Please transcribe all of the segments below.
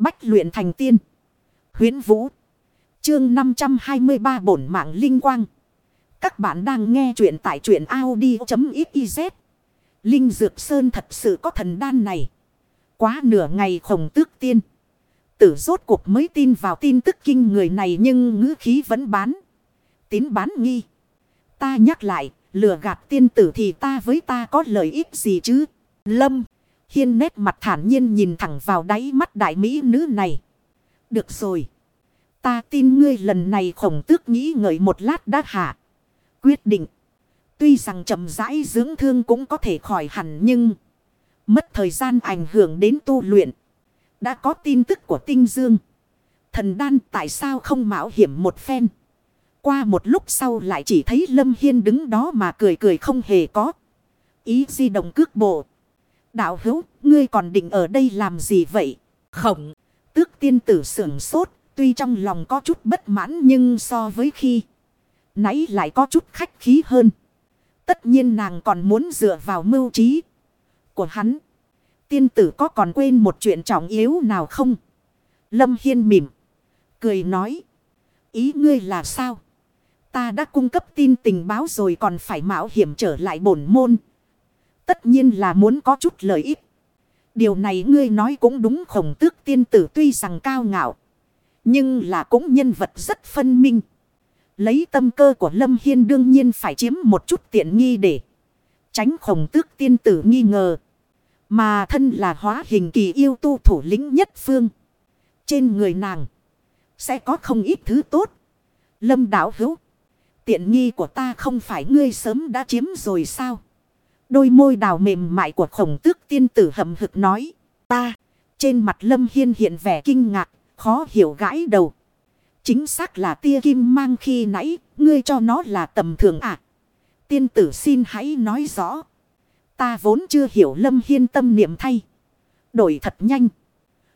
Bách luyện thành tiên. Huyến Vũ. Chương 523 bổn mạng linh quang. Các bạn đang nghe truyện tại truyện Audi.xyz. Linh Dược Sơn thật sự có thần đan này. Quá nửa ngày khổng tước tiên. Tử rốt cuộc mới tin vào tin tức kinh người này nhưng ngữ khí vẫn bán. Tín bán nghi. Ta nhắc lại, lừa gạt tiên tử thì ta với ta có lợi ích gì chứ? Lâm. Hiên nét mặt thản nhiên nhìn thẳng vào đáy mắt đại mỹ nữ này. Được rồi. Ta tin ngươi lần này khổng tước nghĩ ngợi một lát đã hạ. Quyết định. Tuy rằng chậm rãi dưỡng thương cũng có thể khỏi hẳn nhưng. Mất thời gian ảnh hưởng đến tu luyện. Đã có tin tức của tinh dương. Thần đan tại sao không mạo hiểm một phen. Qua một lúc sau lại chỉ thấy Lâm Hiên đứng đó mà cười cười không hề có. Ý di động cước bộ. Đạo hữu, ngươi còn định ở đây làm gì vậy? Khổng, tước tiên tử sưởng sốt, tuy trong lòng có chút bất mãn nhưng so với khi nãy lại có chút khách khí hơn. Tất nhiên nàng còn muốn dựa vào mưu trí của hắn. Tiên tử có còn quên một chuyện trọng yếu nào không? Lâm Hiên mỉm. Cười nói. Ý ngươi là sao? Ta đã cung cấp tin tình báo rồi còn phải mạo hiểm trở lại bổn môn. Tất nhiên là muốn có chút lợi ích. Điều này ngươi nói cũng đúng, khổng tước tiên tử tuy rằng cao ngạo. Nhưng là cũng nhân vật rất phân minh. Lấy tâm cơ của Lâm Hiên đương nhiên phải chiếm một chút tiện nghi để tránh khổng tước tiên tử nghi ngờ. Mà thân là hóa hình kỳ yêu tu thủ lĩnh nhất phương. Trên người nàng sẽ có không ít thứ tốt. Lâm đảo hữu. Tiện nghi của ta không phải ngươi sớm đã chiếm rồi sao? Đôi môi đào mềm mại của khổng tước tiên tử hầm hực nói. Ta, trên mặt lâm hiên hiện vẻ kinh ngạc, khó hiểu gãi đầu. Chính xác là tia kim mang khi nãy, ngươi cho nó là tầm thường à? Tiên tử xin hãy nói rõ. Ta vốn chưa hiểu lâm hiên tâm niệm thay. Đổi thật nhanh.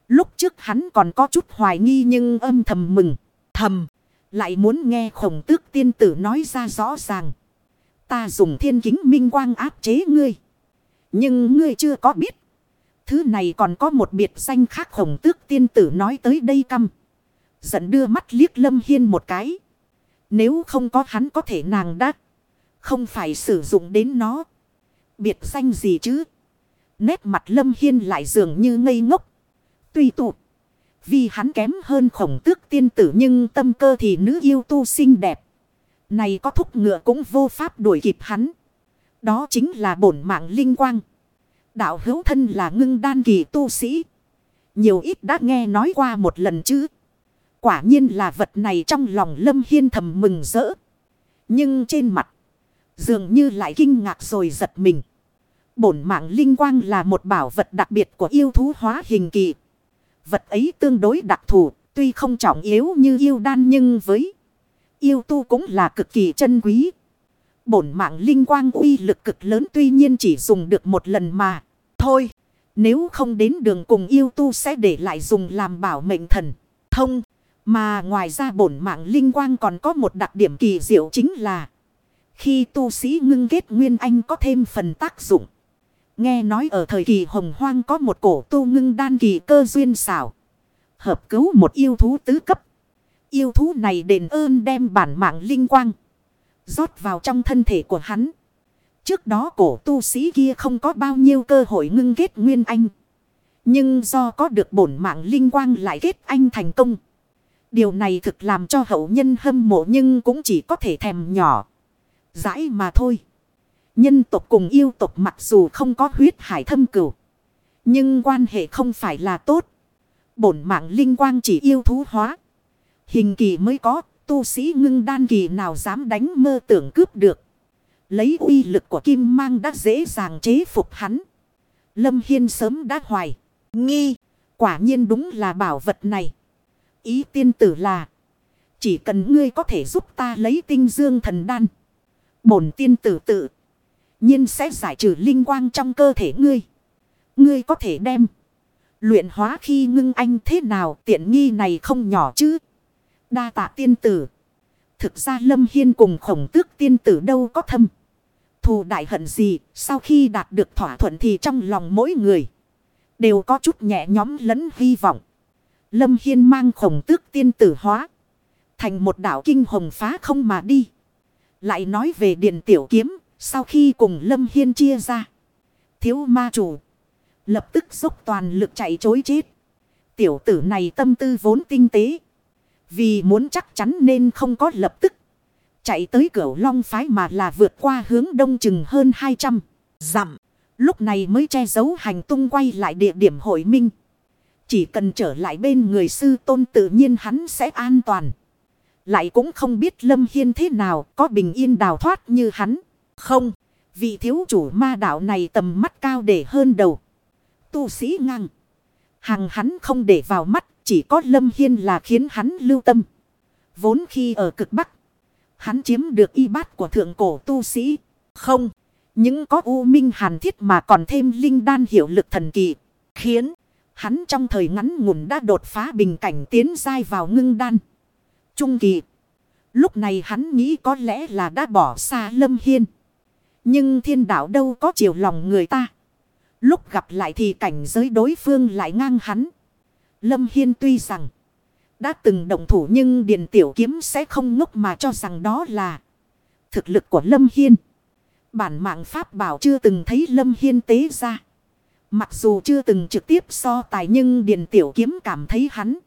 Lúc trước hắn còn có chút hoài nghi nhưng âm thầm mừng. Thầm. Lại muốn nghe khổng tước tiên tử nói ra rõ ràng. Ta dùng thiên kính minh quang áp chế ngươi. Nhưng ngươi chưa có biết. Thứ này còn có một biệt danh khác khổng tước tiên tử nói tới đây căm. Giận đưa mắt liếc lâm hiên một cái. Nếu không có hắn có thể nàng đắc. Không phải sử dụng đến nó. Biệt danh gì chứ? Nét mặt lâm hiên lại dường như ngây ngốc. Tuy tụt. Vì hắn kém hơn khổng tước tiên tử nhưng tâm cơ thì nữ yêu tu xinh đẹp. Này có thúc ngựa cũng vô pháp đuổi kịp hắn. Đó chính là bổn mạng linh quang. Đạo hữu thân là ngưng đan kỳ tu sĩ. Nhiều ít đã nghe nói qua một lần chứ. Quả nhiên là vật này trong lòng lâm hiên thầm mừng rỡ. Nhưng trên mặt. Dường như lại kinh ngạc rồi giật mình. Bổn mạng linh quang là một bảo vật đặc biệt của yêu thú hóa hình kỳ. Vật ấy tương đối đặc thù, tuy không trọng yếu như yêu đan nhưng với yêu tu cũng là cực kỳ chân quý. Bổn mạng linh quang uy lực cực lớn tuy nhiên chỉ dùng được một lần mà. Thôi, nếu không đến đường cùng yêu tu sẽ để lại dùng làm bảo mệnh thần. Thông, mà ngoài ra bổn mạng linh quang còn có một đặc điểm kỳ diệu chính là khi tu sĩ ngưng kết nguyên anh có thêm phần tác dụng. Nghe nói ở thời kỳ hồng hoang có một cổ tu ngưng đan kỳ cơ duyên xảo. Hợp cứu một yêu thú tứ cấp. Yêu thú này đền ơn đem bản mạng linh quang. rót vào trong thân thể của hắn. Trước đó cổ tu sĩ kia không có bao nhiêu cơ hội ngưng kết nguyên anh. Nhưng do có được bổn mạng linh quang lại kết anh thành công. Điều này thực làm cho hậu nhân hâm mộ nhưng cũng chỉ có thể thèm nhỏ. Giải mà thôi. Nhân tộc cùng yêu tộc mặc dù không có huyết hải thâm cửu. Nhưng quan hệ không phải là tốt. Bổn mạng linh quang chỉ yêu thú hóa. Hình kỳ mới có, tu sĩ ngưng đan kỳ nào dám đánh mơ tưởng cướp được. Lấy uy lực của kim mang đã dễ dàng chế phục hắn. Lâm Hiên sớm đã hoài. Nghi, quả nhiên đúng là bảo vật này. Ý tiên tử là. Chỉ cần ngươi có thể giúp ta lấy tinh dương thần đan. Bổn tiên tử tự nhiên sẽ giải trừ linh quang trong cơ thể ngươi. Ngươi có thể đem. Luyện hóa khi ngưng anh thế nào tiện nghi này không nhỏ chứ. Đa tạ tiên tử. Thực ra Lâm Hiên cùng khổng tước tiên tử đâu có thâm. Thù đại hận gì, sau khi đạt được thỏa thuận thì trong lòng mỗi người. Đều có chút nhẹ nhóm lẫn hy vọng. Lâm Hiên mang khổng tước tiên tử hóa. Thành một đảo kinh hồng phá không mà đi. Lại nói về điện tiểu kiếm. Sau khi cùng Lâm Hiên chia ra. Thiếu ma chủ. Lập tức dốc toàn lực chạy chối chết. Tiểu tử này tâm tư vốn tinh tế. Vì muốn chắc chắn nên không có lập tức. Chạy tới cửa long phái mà là vượt qua hướng đông chừng hơn 200 dặm. Lúc này mới che giấu hành tung quay lại địa điểm hội minh. Chỉ cần trở lại bên người sư tôn tự nhiên hắn sẽ an toàn. Lại cũng không biết Lâm Hiên thế nào có bình yên đào thoát như hắn. Không, vị thiếu chủ ma đạo này tầm mắt cao để hơn đầu. Tu sĩ ngang. Hàng hắn không để vào mắt chỉ có Lâm Hiên là khiến hắn lưu tâm. Vốn khi ở cực Bắc. Hắn chiếm được y bát của thượng cổ tu sĩ. Không. Những có u minh hàn thiết mà còn thêm linh đan hiệu lực thần kỳ. Khiến hắn trong thời ngắn ngủn đã đột phá bình cảnh tiến dai vào ngưng đan. Trung kỳ. Lúc này hắn nghĩ có lẽ là đã bỏ xa lâm hiên. Nhưng thiên đạo đâu có chiều lòng người ta. Lúc gặp lại thì cảnh giới đối phương lại ngang hắn. Lâm Hiên tuy rằng đã từng động thủ nhưng Điền Tiểu Kiếm sẽ không ngốc mà cho rằng đó là thực lực của Lâm Hiên. Bản mạng Pháp bảo chưa từng thấy Lâm Hiên tế ra. Mặc dù chưa từng trực tiếp so tài nhưng Điền Tiểu Kiếm cảm thấy hắn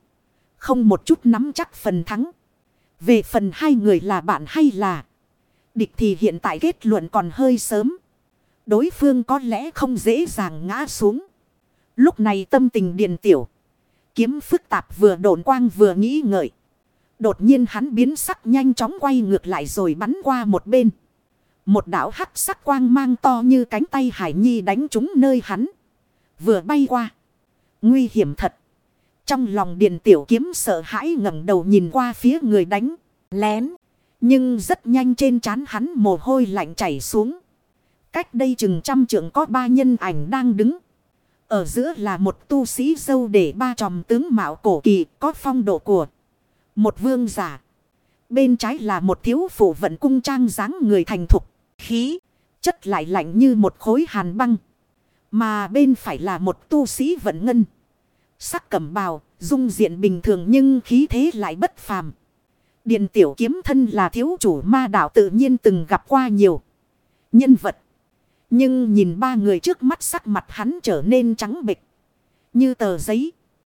không một chút nắm chắc phần thắng. Về phần hai người là bạn hay là địch thì hiện tại kết luận còn hơi sớm. Đối phương có lẽ không dễ dàng ngã xuống. Lúc này tâm tình Điền Tiểu kiếm phức tạp vừa đồn quang vừa nghĩ ngợi. Đột nhiên hắn biến sắc nhanh chóng quay ngược lại rồi bắn qua một bên. Một đảo hắc sắc quang mang to như cánh tay Hải Nhi đánh trúng nơi hắn. Vừa bay qua. Nguy hiểm thật. Trong lòng điện tiểu kiếm sợ hãi ngẩng đầu nhìn qua phía người đánh. Lén. Nhưng rất nhanh trên trán hắn mồ hôi lạnh chảy xuống. Cách đây chừng trăm trượng có ba nhân ảnh đang đứng. Ở giữa là một tu sĩ dâu để ba tròm tướng mạo cổ kỳ có phong độ của một vương giả. Bên trái là một thiếu phụ vận cung trang dáng người thành thục, khí, chất lại lạnh như một khối hàn băng. Mà bên phải là một tu sĩ vận ngân. Sắc cẩm bào, dung diện bình thường nhưng khí thế lại bất phàm. Điện tiểu kiếm thân là thiếu chủ ma đạo tự nhiên từng gặp qua nhiều nhân vật. Nhưng nhìn ba người trước mắt sắc mặt hắn trở nên trắng bịch. Như tờ giấy.